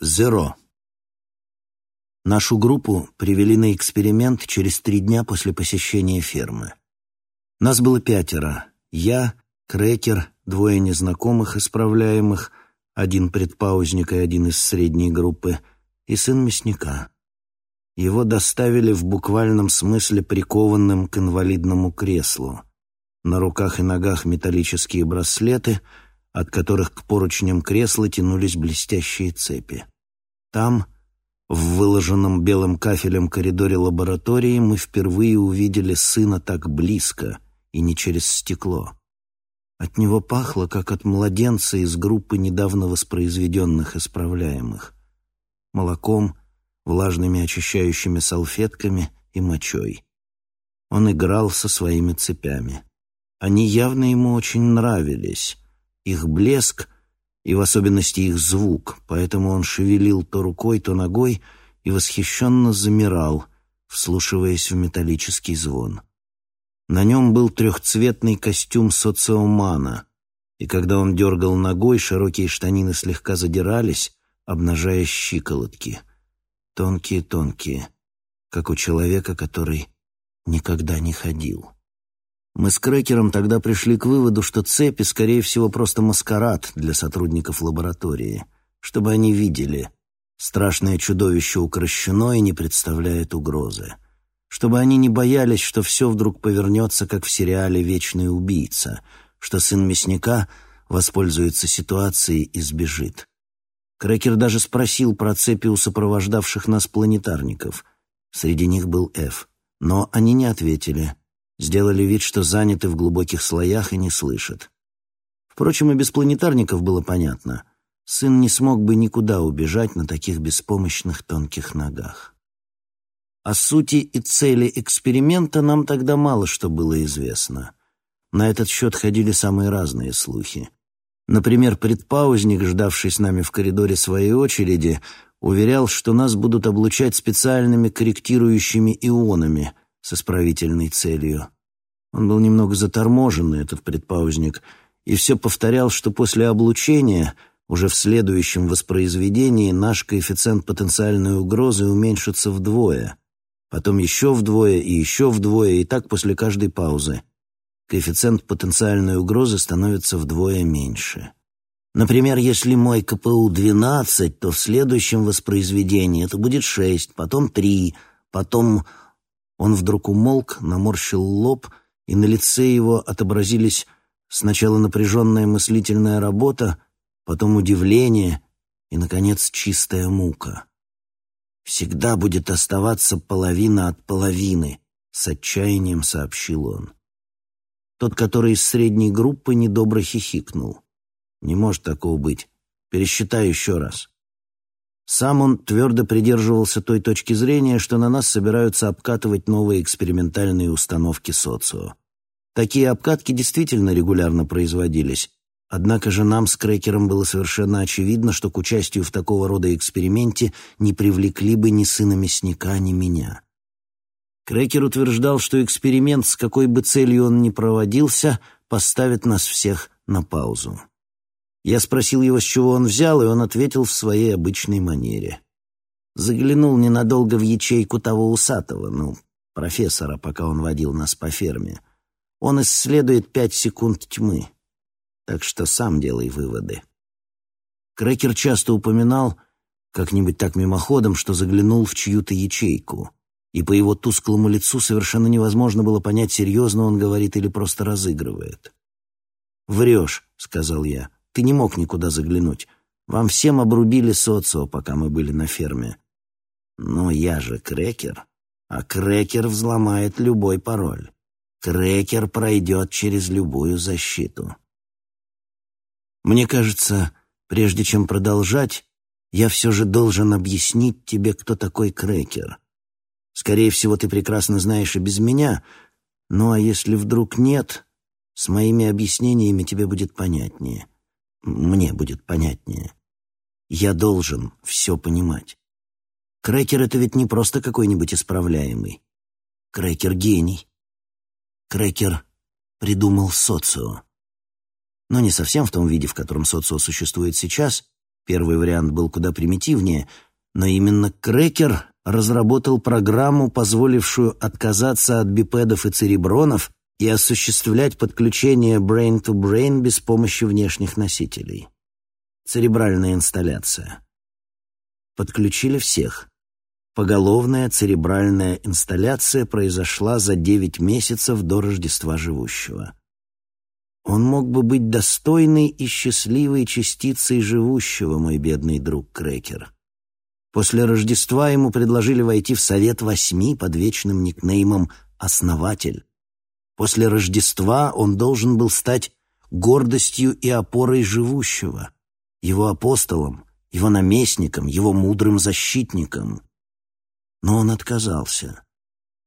Зеро. Нашу группу привели на эксперимент через три дня после посещения фермы. Нас было пятеро. Я, Крекер, двое незнакомых, исправляемых, один предпаузник и один из средней группы, и сын мясника. Его доставили в буквальном смысле прикованным к инвалидному креслу. На руках и ногах металлические браслеты, от которых к поручням кресла тянулись блестящие цепи. Там, в выложенном белым кафелем коридоре лаборатории, мы впервые увидели сына так близко и не через стекло. От него пахло, как от младенца из группы недавно воспроизведенных исправляемых. Молоком, влажными очищающими салфетками и мочой. Он играл со своими цепями. Они явно ему очень нравились. Их блеск и в особенности их звук, поэтому он шевелил то рукой, то ногой и восхищенно замирал, вслушиваясь в металлический звон. На нем был трехцветный костюм социомана, и когда он дергал ногой, широкие штанины слегка задирались, обнажая щиколотки. Тонкие-тонкие, как у человека, который никогда не ходил. Мы с Крекером тогда пришли к выводу, что цепи, скорее всего, просто маскарад для сотрудников лаборатории, чтобы они видели, страшное чудовище укращено и не представляет угрозы, чтобы они не боялись, что все вдруг повернется, как в сериале «Вечный убийца», что сын мясника воспользуется ситуацией и сбежит. Крекер даже спросил про цепи у сопровождавших нас планетарников. Среди них был Ф. Но они не ответили — сделали вид, что заняты в глубоких слоях и не слышат. Впрочем, и без планетарников было понятно. Сын не смог бы никуда убежать на таких беспомощных тонких ногах. О сути и цели эксперимента нам тогда мало что было известно. На этот счет ходили самые разные слухи. Например, предпаузник, ждавший с нами в коридоре своей очереди, уверял, что нас будут облучать специальными корректирующими ионами — с исправительной целью. Он был немного заторможенный, этот предпаузник, и все повторял, что после облучения, уже в следующем воспроизведении, наш коэффициент потенциальной угрозы уменьшится вдвое, потом еще вдвое и еще вдвое, и так после каждой паузы. Коэффициент потенциальной угрозы становится вдвое меньше. Например, если мой КПУ 12, то в следующем воспроизведении это будет 6, потом 3, потом он вдруг умолк, наморщил лоб, и на лице его отобразились сначала напряженная мыслительная работа, потом удивление и, наконец, чистая мука. «Всегда будет оставаться половина от половины», — с отчаянием сообщил он. Тот, который из средней группы, недобро хихикнул. «Не может такого быть. Пересчитай еще раз». Сам он твердо придерживался той точки зрения, что на нас собираются обкатывать новые экспериментальные установки социо. Такие обкатки действительно регулярно производились, однако же нам с Крекером было совершенно очевидно, что к участию в такого рода эксперименте не привлекли бы ни сына мясника, ни меня. Крекер утверждал, что эксперимент, с какой бы целью он ни проводился, поставит нас всех на паузу. Я спросил его, с чего он взял, и он ответил в своей обычной манере. Заглянул ненадолго в ячейку того усатого, ну, профессора, пока он водил нас по ферме. Он исследует пять секунд тьмы, так что сам делай выводы. Крекер часто упоминал, как-нибудь так мимоходом, что заглянул в чью-то ячейку, и по его тусклому лицу совершенно невозможно было понять, серьезно он говорит или просто разыгрывает. «Врешь», — сказал я. Ты не мог никуда заглянуть. Вам всем обрубили социо, пока мы были на ферме. Но я же крекер, а крекер взломает любой пароль. Крекер пройдет через любую защиту. Мне кажется, прежде чем продолжать, я все же должен объяснить тебе, кто такой крекер. Скорее всего, ты прекрасно знаешь и без меня, ну а если вдруг нет, с моими объяснениями тебе будет понятнее мне будет понятнее. Я должен все понимать. Крекер — это ведь не просто какой-нибудь исправляемый. Крекер — гений. Крекер придумал социо. Но не совсем в том виде, в котором социо существует сейчас, Первый вариант был куда примитивнее, но именно Крекер разработал программу, позволившую отказаться от бипедов и церебронов и осуществлять подключение brain-to-brain без помощи внешних носителей. Церебральная инсталляция. Подключили всех. Поголовная церебральная инсталляция произошла за 9 месяцев до Рождества живущего. Он мог бы быть достойной и счастливой частицей живущего, мой бедный друг Крекер. После Рождества ему предложили войти в Совет Восьми под вечным никнеймом «Основатель». После Рождества он должен был стать гордостью и опорой живущего, его апостолом, его наместником, его мудрым защитником. Но он отказался.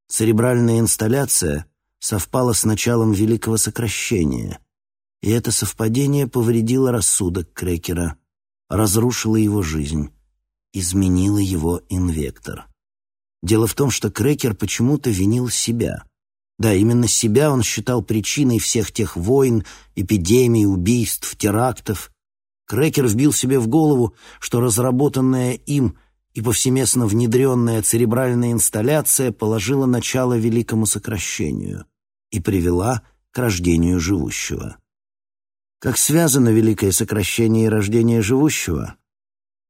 Церебральная инсталляция совпала с началом великого сокращения, и это совпадение повредило рассудок Крекера, разрушило его жизнь изменила его инвектор. Дело в том, что Крекер почему-то винил себя. Да, именно себя он считал причиной всех тех войн, эпидемий, убийств, терактов. Крекер вбил себе в голову, что разработанная им и повсеместно внедренная церебральная инсталляция положила начало великому сокращению и привела к рождению живущего. Как связано великое сокращение и рождение живущего?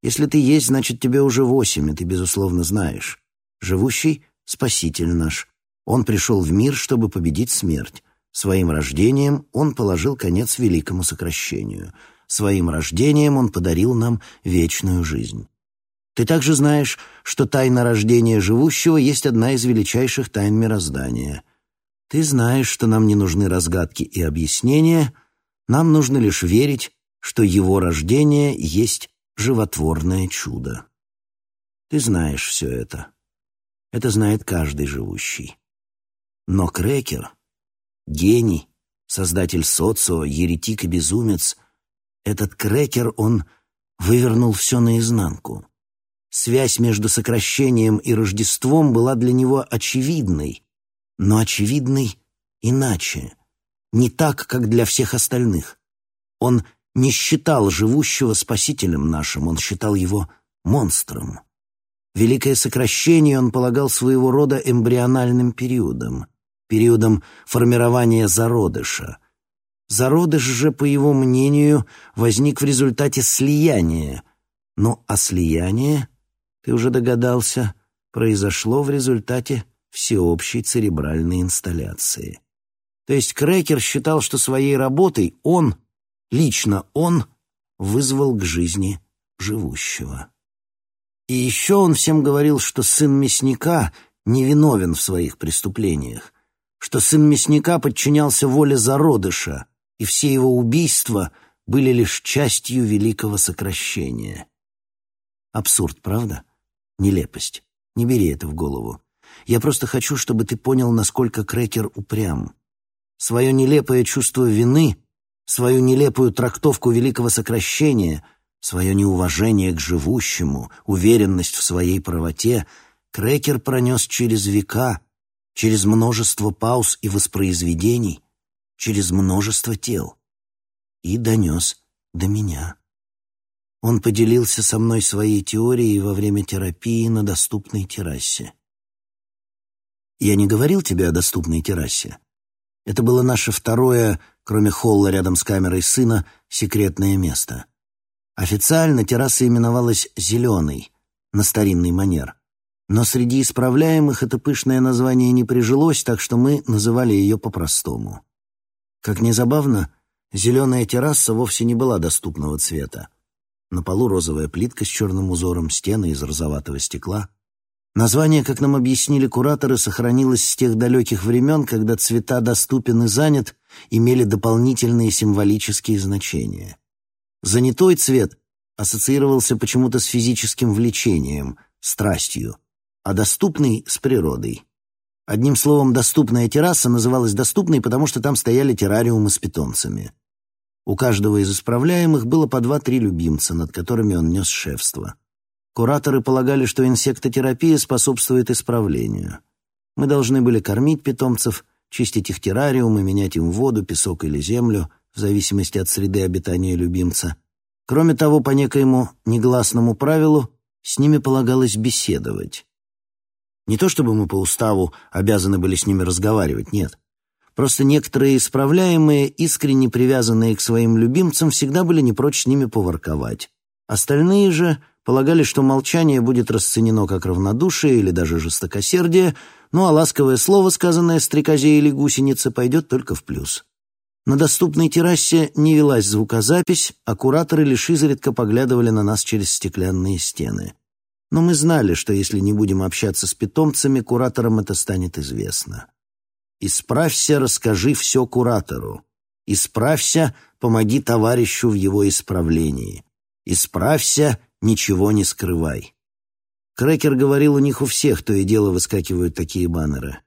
Если ты есть, значит, тебе уже восемь, и ты, безусловно, знаешь. Живущий — Спаситель наш. Он пришел в мир, чтобы победить смерть. Своим рождением он положил конец великому сокращению. Своим рождением он подарил нам вечную жизнь. Ты также знаешь, что тайна рождения живущего есть одна из величайших тайн мироздания. Ты знаешь, что нам не нужны разгадки и объяснения, нам нужно лишь верить, что его рождение есть животворное чудо. Ты знаешь все это. Это знает каждый живущий. Но Крекер, гений, создатель социо, еретик и безумец, этот Крекер, он вывернул все наизнанку. Связь между сокращением и Рождеством была для него очевидной, но очевидной иначе, не так, как для всех остальных. Он не считал живущего спасителем нашим, он считал его монстром. Великое сокращение он полагал своего рода эмбриональным периодом, периодом формирования зародыша. Зародыш же, по его мнению, возник в результате слияния, но а слияние, ты уже догадался, произошло в результате всеобщей церебральной инсталляции. То есть Крекер считал, что своей работой он — Лично он вызвал к жизни живущего. И еще он всем говорил, что сын мясника невиновен в своих преступлениях, что сын мясника подчинялся воле зародыша, и все его убийства были лишь частью великого сокращения. Абсурд, правда? Нелепость. Не бери это в голову. Я просто хочу, чтобы ты понял, насколько Крекер упрям. Свое нелепое чувство вины свою нелепую трактовку великого сокращения, свое неуважение к живущему, уверенность в своей правоте, Крекер пронес через века, через множество пауз и воспроизведений, через множество тел и донес до меня. Он поделился со мной своей теорией во время терапии на доступной террасе. Я не говорил тебе о доступной террасе. Это было наше второе кроме холла рядом с камерой сына, секретное место. Официально терраса именовалась «Зеленой», на старинный манер. Но среди исправляемых это пышное название не прижилось, так что мы называли ее по-простому. Как ни забавно, зеленая терраса вовсе не была доступного цвета. На полу розовая плитка с черным узором, стены из розоватого стекла. Название, как нам объяснили кураторы, сохранилось с тех далеких времен, когда цвета «доступен» и «занят» имели дополнительные символические значения. Занятой цвет ассоциировался почему-то с физическим влечением, страстью, а доступный — с природой. Одним словом, доступная терраса называлась доступной, потому что там стояли террариумы с питомцами. У каждого из исправляемых было по два-три любимца, над которыми он нес шефство. Кураторы полагали, что инсектотерапия способствует исправлению. Мы должны были кормить питомцев — чистить их террариумы, менять им воду, песок или землю, в зависимости от среды обитания любимца. Кроме того, по некоему негласному правилу, с ними полагалось беседовать. Не то чтобы мы по уставу обязаны были с ними разговаривать, нет. Просто некоторые исправляемые, искренне привязанные к своим любимцам, всегда были не прочь с ними поворковать. Остальные же полагали, что молчание будет расценено как равнодушие или даже жестокосердие, ну а ласковое слово, сказанное стрекозе или гусенице, пойдет только в плюс. На доступной террасе не велась звукозапись, а кураторы лишь изредка поглядывали на нас через стеклянные стены. Но мы знали, что если не будем общаться с питомцами, кураторам это станет известно. «Исправься, расскажи все куратору. Исправься, помоги товарищу в его исправлении. Исправься, ничего не скрывай». Крекер говорил, у них у всех то и дело выскакивают такие баннеры.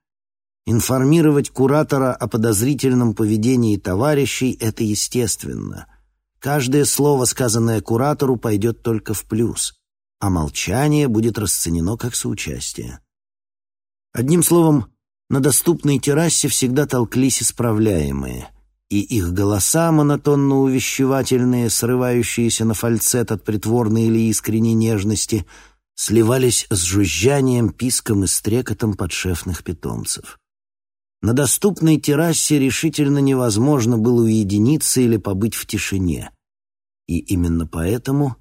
Информировать куратора о подозрительном поведении товарищей — это естественно. Каждое слово, сказанное куратору, пойдет только в плюс а молчание будет расценено как соучастие. Одним словом, на доступной террасе всегда толклись исправляемые, и их голоса, монотонно-увещевательные, срывающиеся на фальцет от притворной или искренней нежности, сливались с жужжанием, писком и стрекотом подшефных питомцев. На доступной террасе решительно невозможно было уединиться или побыть в тишине. И именно поэтому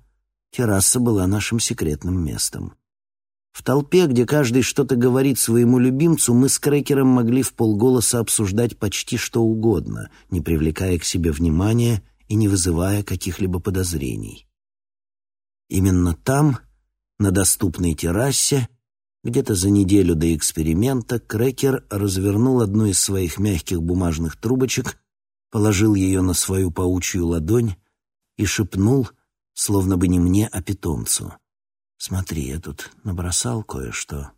Терраса была нашим секретным местом. В толпе, где каждый что-то говорит своему любимцу, мы с Крекером могли в полголоса обсуждать почти что угодно, не привлекая к себе внимания и не вызывая каких-либо подозрений. Именно там, на доступной террасе, где-то за неделю до эксперимента, Крекер развернул одну из своих мягких бумажных трубочек, положил ее на свою паучью ладонь и шепнул — словно бы не мне, а питомцу. «Смотри, я тут набросал кое-что».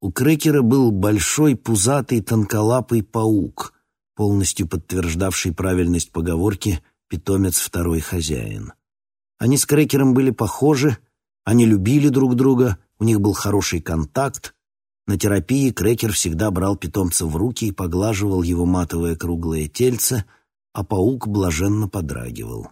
У Крекера был большой пузатый тонколапый паук, полностью подтверждавший правильность поговорки «питомец второй хозяин». Они с Крекером были похожи, они любили друг друга, у них был хороший контакт. На терапии Крекер всегда брал питомца в руки и поглаживал его матовое круглое тельце, а паук блаженно подрагивал.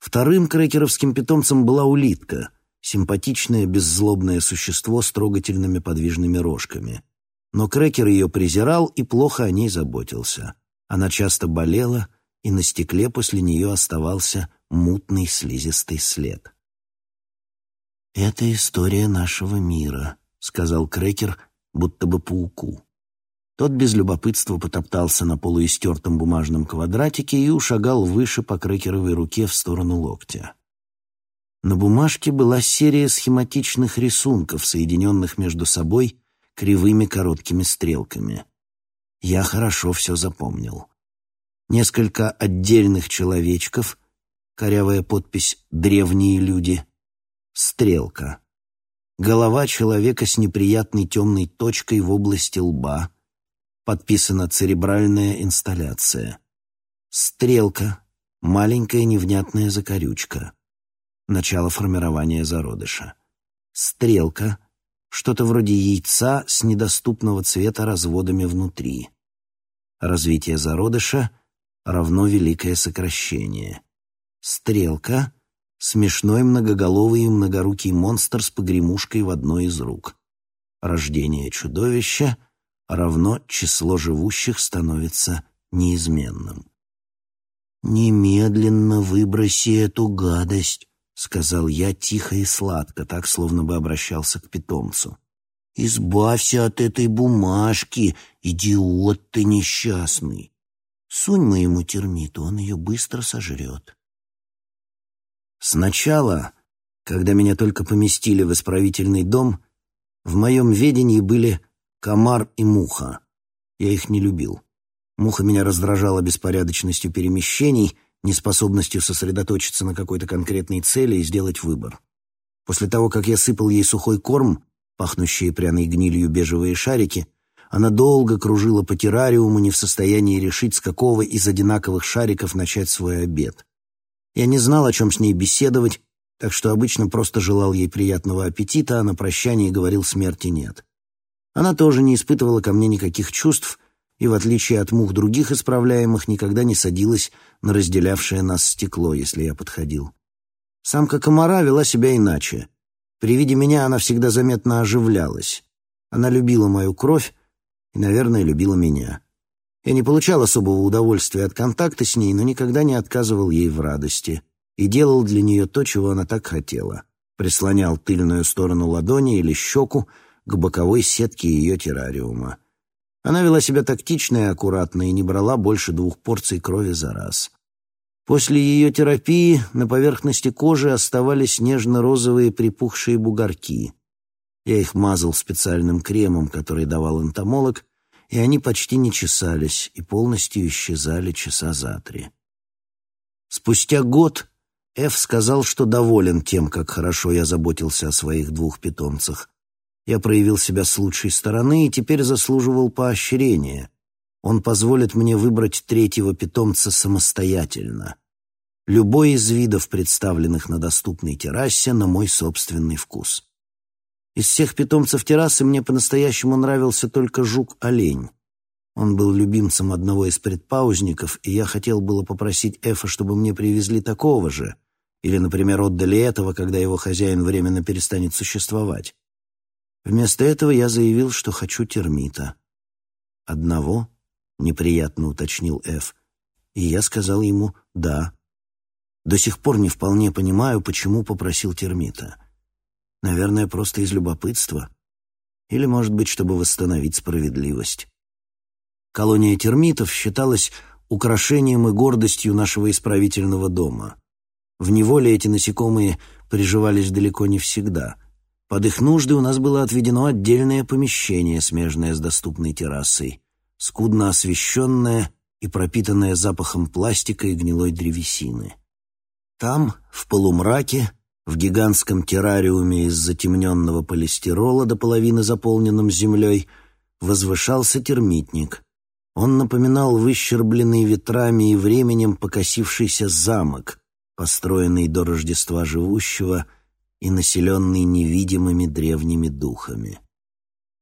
Вторым крекеровским питомцем была улитка, симпатичное беззлобное существо с трогательными подвижными рожками. Но крекер ее презирал и плохо о ней заботился. Она часто болела, и на стекле после нее оставался мутный слизистый след. «Это история нашего мира», — сказал крекер, будто бы пауку. Тот без любопытства потоптался на полуистертом бумажном квадратике и ушагал выше по крекеровой руке в сторону локтя. На бумажке была серия схематичных рисунков, соединенных между собой кривыми короткими стрелками. Я хорошо все запомнил. Несколько отдельных человечков, корявая подпись «Древние люди», стрелка, голова человека с неприятной темной точкой в области лба — подписана церебральная инсталляция. Стрелка, маленькая невнятная закорючка. Начало формирования зародыша. Стрелка, что-то вроде яйца с недоступного цвета разводами внутри. Развитие зародыша равно великое сокращение. Стрелка — смешной многоголовый и многорукий монстр с погремушкой в одной из рук. Рождение чудовища — равно число живущих становится неизменным. «Немедленно выброси эту гадость», — сказал я тихо и сладко, так, словно бы обращался к питомцу. «Избавься от этой бумажки, идиот ты несчастный. Сунь моему термиту, он ее быстро сожрет». Сначала, когда меня только поместили в исправительный дом, в моем ведении были комар и муха. Я их не любил. Муха меня раздражала беспорядочностью перемещений, неспособностью сосредоточиться на какой-то конкретной цели и сделать выбор. После того, как я сыпал ей сухой корм, пахнущие пряной гнилью бежевые шарики, она долго кружила по террариуму, не в состоянии решить, с какого из одинаковых шариков начать свой обед. Я не знал, о чем с ней беседовать, так что обычно просто желал ей приятного аппетита, а на прощание говорил смерти нет. Она тоже не испытывала ко мне никаких чувств и, в отличие от мух других исправляемых, никогда не садилась на разделявшее нас стекло, если я подходил. Самка комара вела себя иначе. При виде меня она всегда заметно оживлялась. Она любила мою кровь и, наверное, любила меня. Я не получал особого удовольствия от контакта с ней, но никогда не отказывал ей в радости и делал для нее то, чего она так хотела. Прислонял тыльную сторону ладони или щеку к боковой сетке ее террариума. Она вела себя тактично и аккуратно и не брала больше двух порций крови за раз. После ее терапии на поверхности кожи оставались нежно-розовые припухшие бугорки. Я их мазал специальным кремом, который давал энтомолог, и они почти не чесались и полностью исчезали часа за три. Спустя год Эф сказал, что доволен тем, как хорошо я заботился о своих двух питомцах. Я проявил себя с лучшей стороны и теперь заслуживал поощрения. Он позволит мне выбрать третьего питомца самостоятельно. Любой из видов, представленных на доступной террасе, на мой собственный вкус. Из всех питомцев террасы мне по-настоящему нравился только жук-олень. Он был любимцем одного из предпаузников, и я хотел было попросить Эфа, чтобы мне привезли такого же, или, например, отдали этого, когда его хозяин временно перестанет существовать. Вместо этого я заявил, что хочу термита. «Одного?» — неприятно уточнил Эф. И я сказал ему «да». До сих пор не вполне понимаю, почему попросил термита. Наверное, просто из любопытства. Или, может быть, чтобы восстановить справедливость. Колония термитов считалась украшением и гордостью нашего исправительного дома. В неволе эти насекомые приживались далеко не всегда. Под их нужды у нас было отведено отдельное помещение, смежное с доступной террасой, скудно освещенное и пропитанное запахом пластика и гнилой древесины. Там, в полумраке, в гигантском террариуме из затемненного полистирола до половины заполненном землей, возвышался термитник. Он напоминал выщербленный ветрами и временем покосившийся замок, построенный до Рождества живущего и населенный невидимыми древними духами.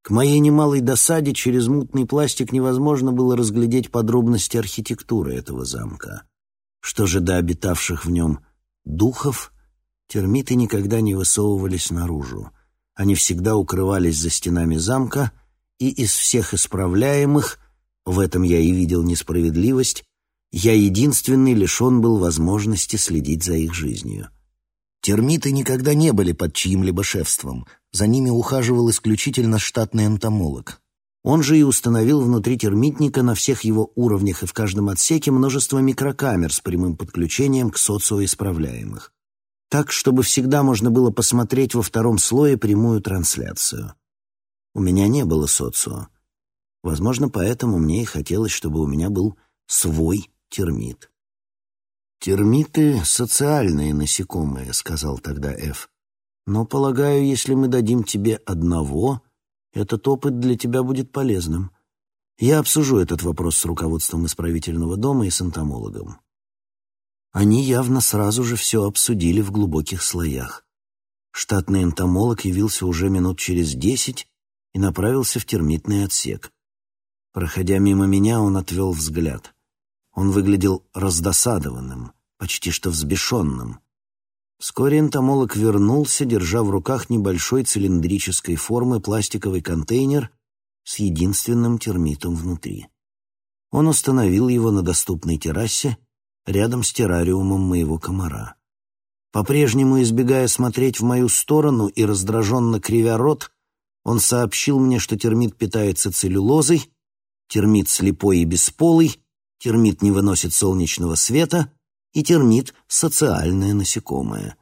К моей немалой досаде через мутный пластик невозможно было разглядеть подробности архитектуры этого замка. Что же до обитавших в нем духов, термиты никогда не высовывались наружу. Они всегда укрывались за стенами замка, и из всех исправляемых, в этом я и видел несправедливость, я единственный лишен был возможности следить за их жизнью. Термиты никогда не были под чьим-либо шефством, за ними ухаживал исключительно штатный энтомолог. Он же и установил внутри термитника на всех его уровнях и в каждом отсеке множество микрокамер с прямым подключением к социоисправляемых. Так, чтобы всегда можно было посмотреть во втором слое прямую трансляцию. У меня не было социо. Возможно, поэтому мне и хотелось, чтобы у меня был свой термит. «Термиты — социальные насекомые», — сказал тогда Эф. «Но, полагаю, если мы дадим тебе одного, этот опыт для тебя будет полезным. Я обсужу этот вопрос с руководством исправительного дома и с энтомологом». Они явно сразу же все обсудили в глубоких слоях. Штатный энтомолог явился уже минут через десять и направился в термитный отсек. Проходя мимо меня, он отвел взгляд. Он выглядел раздосадованным, почти что взбешенным. Вскоре энтомолог вернулся, держа в руках небольшой цилиндрической формы пластиковый контейнер с единственным термитом внутри. Он установил его на доступной террасе рядом с террариумом моего комара. По-прежнему избегая смотреть в мою сторону и раздраженно кривя рот, он сообщил мне, что термит питается целлюлозой, термит слепой и бесполый, термит не выносит солнечного света и термит — социальное насекомое.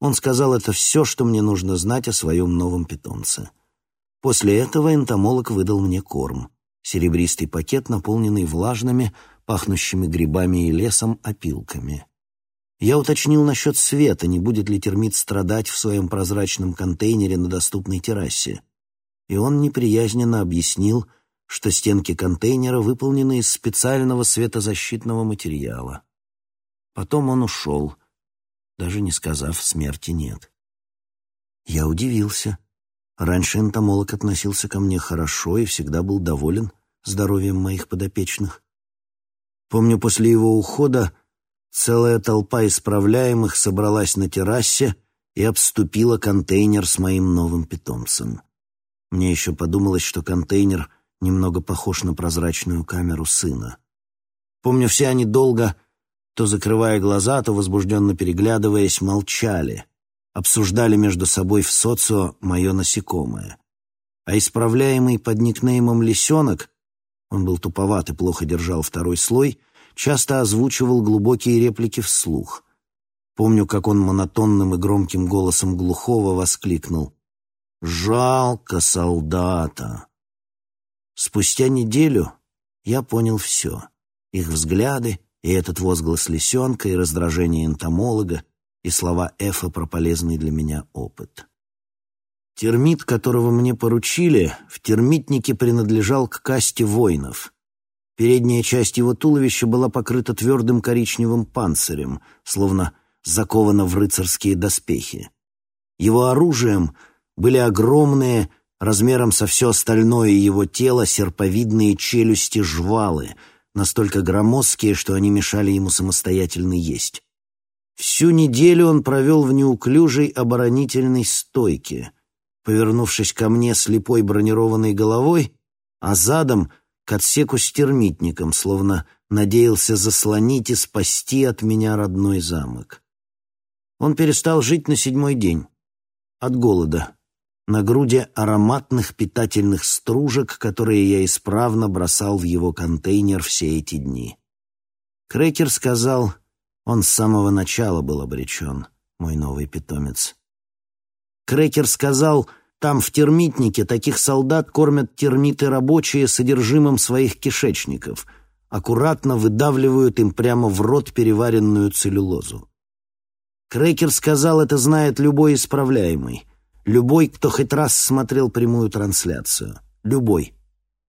Он сказал это все, что мне нужно знать о своем новом питомце. После этого энтомолог выдал мне корм. Серебристый пакет, наполненный влажными, пахнущими грибами и лесом опилками. Я уточнил насчет света, не будет ли термит страдать в своем прозрачном контейнере на доступной террасе. И он неприязненно объяснил, что стенки контейнера выполнены из специального светозащитного материала. Потом он ушел, даже не сказав «смерти нет». Я удивился. Раньше энтомолог относился ко мне хорошо и всегда был доволен здоровьем моих подопечных. Помню, после его ухода целая толпа исправляемых собралась на террасе и обступила контейнер с моим новым питомцем. Мне еще подумалось, что контейнер немного похож на прозрачную камеру сына. Помню, все они долго, то закрывая глаза, то возбужденно переглядываясь, молчали, обсуждали между собой в социо мое насекомое. А исправляемый под никнеймом «Лисенок» он был туповат и плохо держал второй слой, часто озвучивал глубокие реплики вслух. Помню, как он монотонным и громким голосом глухого воскликнул «Жалко солдата!» Спустя неделю я понял все. Их взгляды, и этот возглас лисенка, и раздражение энтомолога, и слова Эфа про полезный для меня опыт. Термит, которого мне поручили, в термитнике принадлежал к касте воинов. Передняя часть его туловища была покрыта твердым коричневым панцирем, словно закована в рыцарские доспехи. Его оружием были огромные, размером со все остальное его тело, серповидные челюсти-жвалы, настолько громоздкие, что они мешали ему самостоятельно есть. Всю неделю он провел в неуклюжей оборонительной стойке — повернувшись ко мне слепой бронированной головой, а задом к отсеку с термитником, словно надеялся заслонить и спасти от меня родной замок. Он перестал жить на седьмой день. От голода. На груди ароматных питательных стружек, которые я исправно бросал в его контейнер все эти дни. Крекер сказал, он с самого начала был обречен, мой новый питомец. Крекер сказал, там, в термитнике, таких солдат кормят термиты рабочие содержимым своих кишечников, аккуратно выдавливают им прямо в рот переваренную целлюлозу. Крекер сказал, это знает любой исправляемый, любой, кто хоть раз смотрел прямую трансляцию, любой,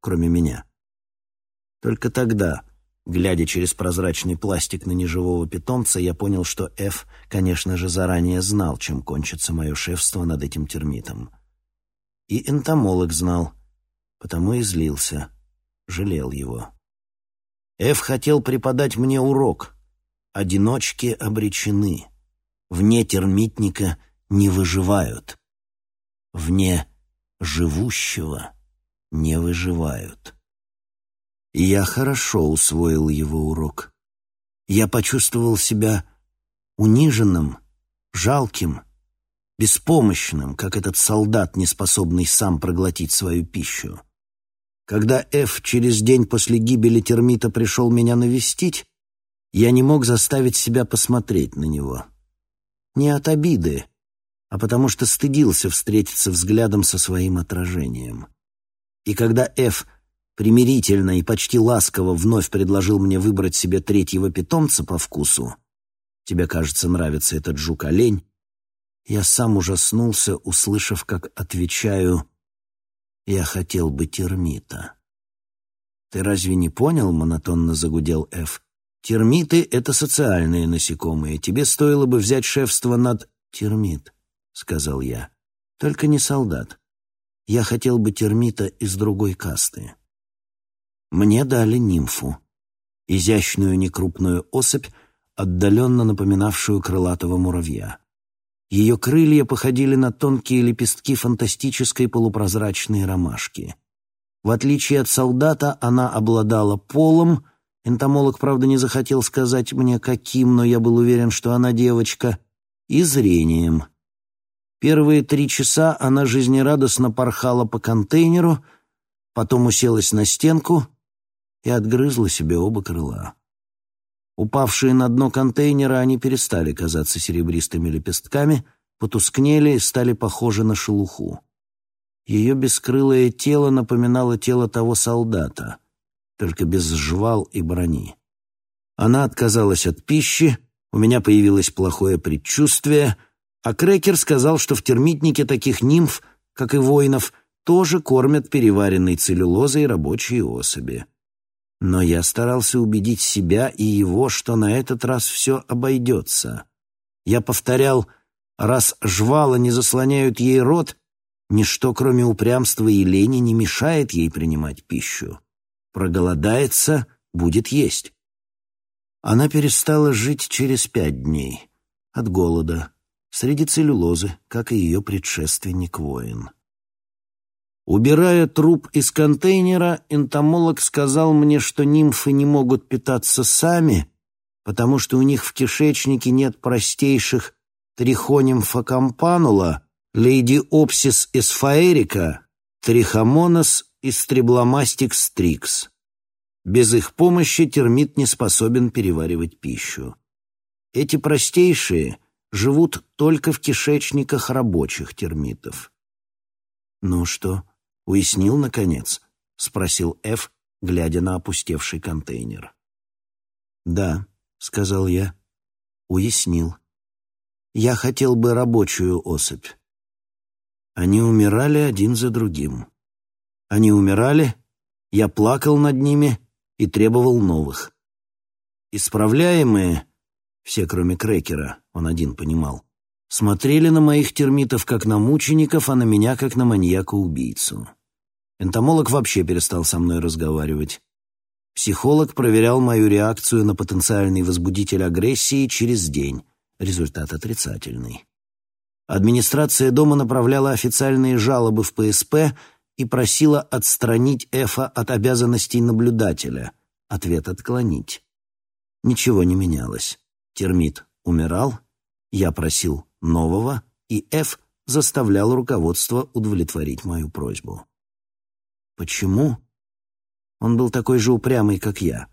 кроме меня. Только тогда, глядя через прозрачный пластик на неживого питомца, я понял, что Ф, конечно же, заранее знал, чем кончится мое шефство над этим термитом. И энтомолог знал, потому и злился, жалел его. Эф хотел преподать мне урок. Одиночки обречены. Вне термитника не выживают. Вне живущего не выживают. И я хорошо усвоил его урок. Я почувствовал себя униженным, жалким, беспомощным, как этот солдат, не способный сам проглотить свою пищу. Когда Ф через день после гибели термита пришел меня навестить, я не мог заставить себя посмотреть на него. Не от обиды, а потому что стыдился встретиться взглядом со своим отражением. И когда Ф примирительно и почти ласково вновь предложил мне выбрать себе третьего питомца по вкусу, тебе, кажется, нравится этот жук-олень, я сам ужаснулся, услышав, как отвечаю «Я хотел бы термита». «Ты разве не понял?» — монотонно загудел Ф. «Термиты — это социальные насекомые. Тебе стоило бы взять шефство над...» «Термит», — сказал я. «Только не солдат. Я хотел бы термита из другой касты». Мне дали нимфу. Изящную некрупную особь, отдаленно напоминавшую крылатого муравья. Ее крылья походили на тонкие лепестки фантастической полупрозрачной ромашки. В отличие от солдата, она обладала полом, энтомолог, правда, не захотел сказать мне, каким, но я был уверен, что она девочка, и зрением. Первые три часа она жизнерадостно порхала по контейнеру, потом уселась на стенку и отгрызла себе оба крыла. Упавшие на дно контейнера, они перестали казаться серебристыми лепестками, потускнели и стали похожи на шелуху. Ее бескрылое тело напоминало тело того солдата, только без жвал и брони. Она отказалась от пищи, у меня появилось плохое предчувствие, а Крекер сказал, что в термитнике таких нимф, как и воинов, тоже кормят переваренной целлюлозой рабочие особи. Но я старался убедить себя и его, что на этот раз все обойдется. Я повторял, раз жвала не заслоняют ей рот, ничто, кроме упрямства и лени, не мешает ей принимать пищу. Проголодается, будет есть. Она перестала жить через пять дней. От голода, среди целлюлозы, как и ее предшественник-воин. Убирая труп из контейнера, энтомолог сказал мне, что нимфы не могут питаться сами, потому что у них в кишечнике нет простейших трихонимфа кампанула, лейдиопсис эсфаэрика, трихомонос и стребломастик стрикс. Без их помощи термит не способен переваривать пищу. Эти простейшие живут только в кишечниках рабочих термитов. «Ну что, уяснил, наконец?» — спросил Ф, глядя на опустевший контейнер. «Да», — сказал я, — «уяснил. Я хотел бы рабочую особь». Они умирали один за другим. Они умирали, я плакал над ними и требовал новых. Исправляемые, все кроме Крекера, он один понимал, смотрели на моих термитов как на мучеников, а на меня как на маньяка-убийцу. Энтомолог вообще перестал со мной разговаривать. Психолог проверял мою реакцию на потенциальный возбудитель агрессии через день. Результат отрицательный. Администрация дома направляла официальные жалобы в ПСП и просила отстранить Эфа от обязанностей наблюдателя. Ответ отклонить. Ничего не менялось. Термит умирал, я просил нового, и Эф заставлял руководство удовлетворить мою просьбу. Почему? Он был такой же упрямый, как я.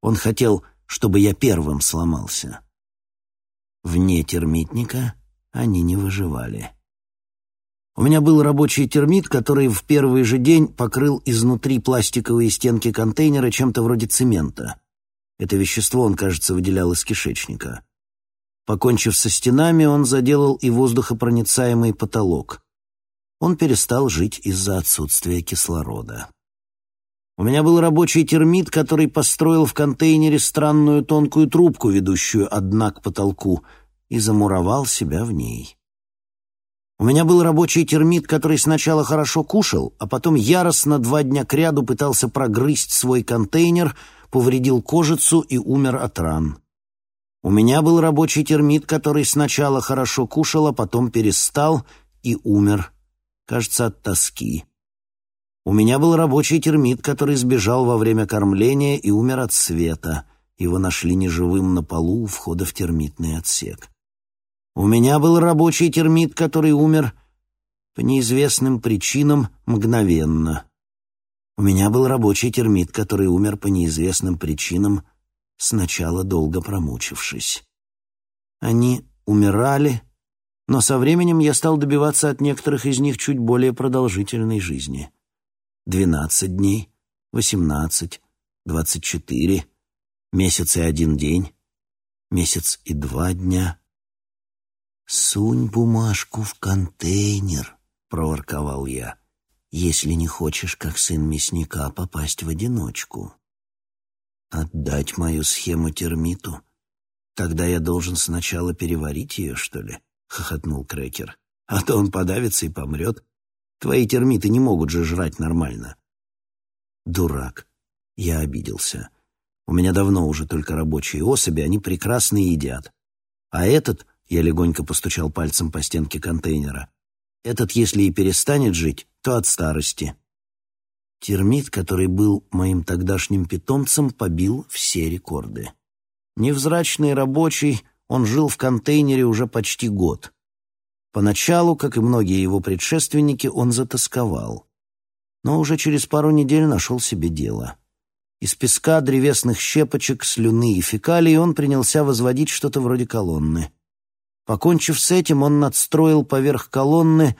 Он хотел, чтобы я первым сломался. Вне термитника они не выживали. У меня был рабочий термит, который в первый же день покрыл изнутри пластиковые стенки контейнера чем-то вроде цемента. Это вещество он, кажется, выделял из кишечника. Покончив со стенами, он заделал и воздухопроницаемый потолок. Он перестал жить из-за отсутствия кислорода. У меня был рабочий термит, который построил в контейнере странную тонкую трубку, ведущую от дна к потолку, и замуровал себя в ней. У меня был рабочий термит, который сначала хорошо кушал, а потом яростно два дня кряду пытался прогрызть свой контейнер, повредил кожицу и умер от ран. У меня был рабочий термит, который сначала хорошо кушал, а потом перестал и умер, кажется, от тоски. У меня был рабочий термит, который сбежал во время кормления и умер от света. Его нашли неживым на полу у входа в термитный отсек. У меня был рабочий термит, который умер по неизвестным причинам мгновенно. У меня был рабочий термит, который умер по неизвестным причинам, сначала долго промучившись. Они умирали, но со временем я стал добиваться от некоторых из них чуть более продолжительной жизни. Двенадцать дней, восемнадцать, двадцать четыре, месяц и один день, месяц и два дня. «Сунь бумажку в контейнер», — проворковал я, «если не хочешь, как сын мясника, попасть в одиночку». «Отдать мою схему термиту? Тогда я должен сначала переварить ее, что ли?» — хохотнул Крекер. «А то он подавится и помрет. Твои термиты не могут же жрать нормально». «Дурак!» — я обиделся. «У меня давно уже только рабочие особи, они прекрасно едят. А этот я легонько постучал пальцем по стенке контейнера. Этот, если и перестанет жить, то от старости. Термит, который был моим тогдашним питомцем, побил все рекорды. Невзрачный рабочий, он жил в контейнере уже почти год. Поначалу, как и многие его предшественники, он затасковал. Но уже через пару недель нашел себе дело. Из песка, древесных щепочек, слюны и фекалий он принялся возводить что-то вроде колонны. Покончив с этим, он надстроил поверх колонны,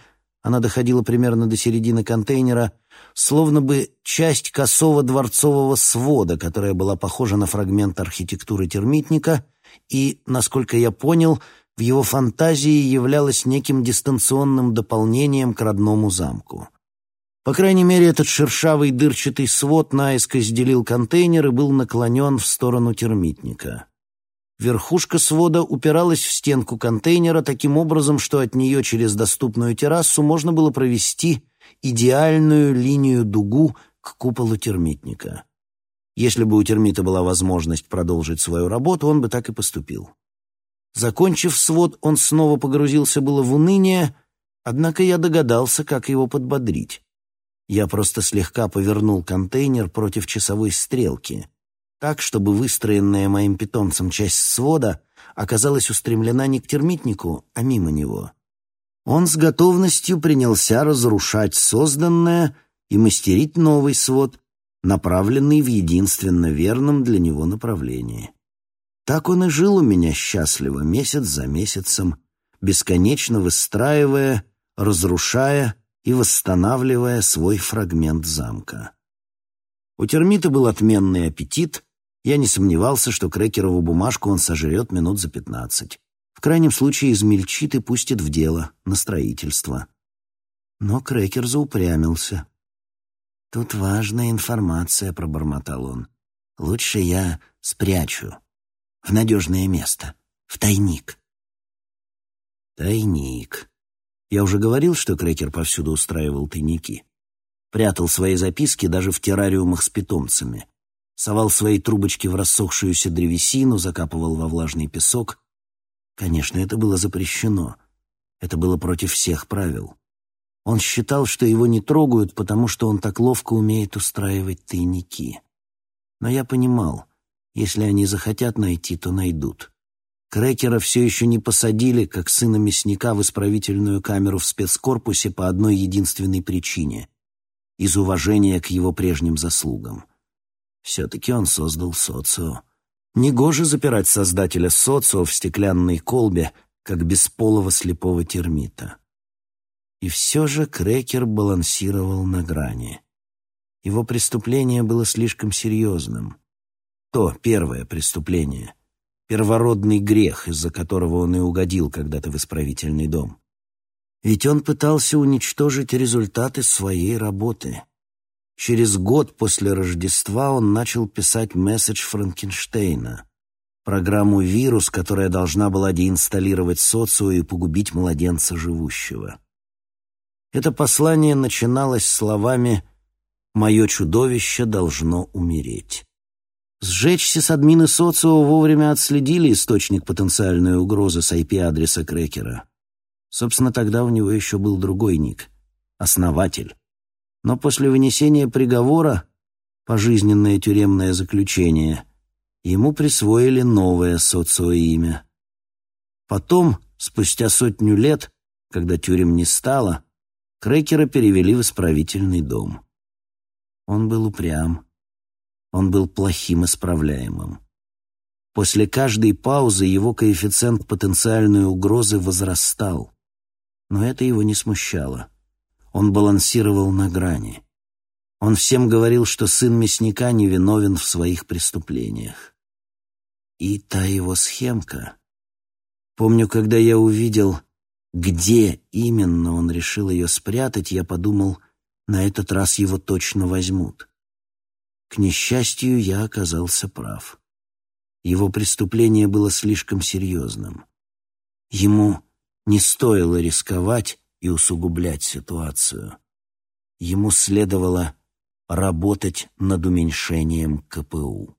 она доходила примерно до середины контейнера, словно бы часть косого дворцового свода, которая была похожа на фрагмент архитектуры термитника и, насколько я понял, в его фантазии являлась неким дистанционным дополнением к родному замку. По крайней мере, этот шершавый дырчатый свод наискось делил контейнер и был наклонен в сторону термитника. Верхушка свода упиралась в стенку контейнера таким образом, что от нее через доступную террасу можно было провести идеальную линию-дугу к куполу термитника. Если бы у термита была возможность продолжить свою работу, он бы так и поступил. Закончив свод, он снова погрузился было в уныние, однако я догадался, как его подбодрить. Я просто слегка повернул контейнер против часовой стрелки, так, чтобы выстроенная моим питомцем часть свода оказалась устремлена не к термитнику, а мимо него. Он с готовностью принялся разрушать созданное и мастерить новый свод, направленный в единственно верном для него направлении. Так он и жил у меня счастливо, месяц за месяцем, бесконечно выстраивая, разрушая и восстанавливая свой фрагмент замка. У термита был отменный аппетит, я не сомневался, что крекерову бумажку он сожрет минут за пятнадцать. В крайнем случае измельчит и пустит в дело, на строительство. Но крекер заупрямился. «Тут важная информация», — пробормотал он. «Лучше я спрячу в надежное место, в тайник». Тайник. Я уже говорил, что Крекер повсюду устраивал тайники. Прятал свои записки даже в террариумах с питомцами. Совал свои трубочки в рассохшуюся древесину, закапывал во влажный песок. Конечно, это было запрещено. Это было против всех правил. Он считал, что его не трогают, потому что он так ловко умеет устраивать тайники. Но я понимал, если они захотят найти, то найдут. Крекера все еще не посадили, как сына мясника, в исправительную камеру в спецкорпусе по одной единственной причине — из уважения к его прежним заслугам. Все-таки он создал социо. Негоже запирать создателя социо в стеклянной колбе, как бесполого слепого термита. И все же Крекер балансировал на грани. Его преступление было слишком серьезным. То первое преступление, первородный грех, из-за которого он и угодил когда-то в исправительный дом. Ведь он пытался уничтожить результаты своей работы. Через год после Рождества он начал писать месседж Франкенштейна, программу «Вирус», которая должна была деинсталлировать социо и погубить младенца живущего. Это послание начиналось словами «Мое чудовище должно умереть». Сжечь сисадмины социо вовремя отследили источник потенциальной угрозы с IP-адреса крекера. Собственно, тогда у него еще был другой ник — «Основатель». Но после вынесения приговора, пожизненное тюремное заключение, ему присвоили новое социоимя. Потом, спустя сотню лет, когда тюрем не стало, Крекера перевели в исправительный дом. Он был упрям. Он был плохим исправляемым. После каждой паузы его коэффициент потенциальной угрозы возрастал. Но это его не смущало. Он балансировал на грани. Он всем говорил, что сын мясника невиновен в своих преступлениях. И та его схемка. Помню, когда я увидел где именно он решил ее спрятать, я подумал, на этот раз его точно возьмут. К несчастью, я оказался прав. Его преступление было слишком серьезным. Ему не стоило рисковать и усугублять ситуацию. Ему следовало работать над уменьшением КПУ.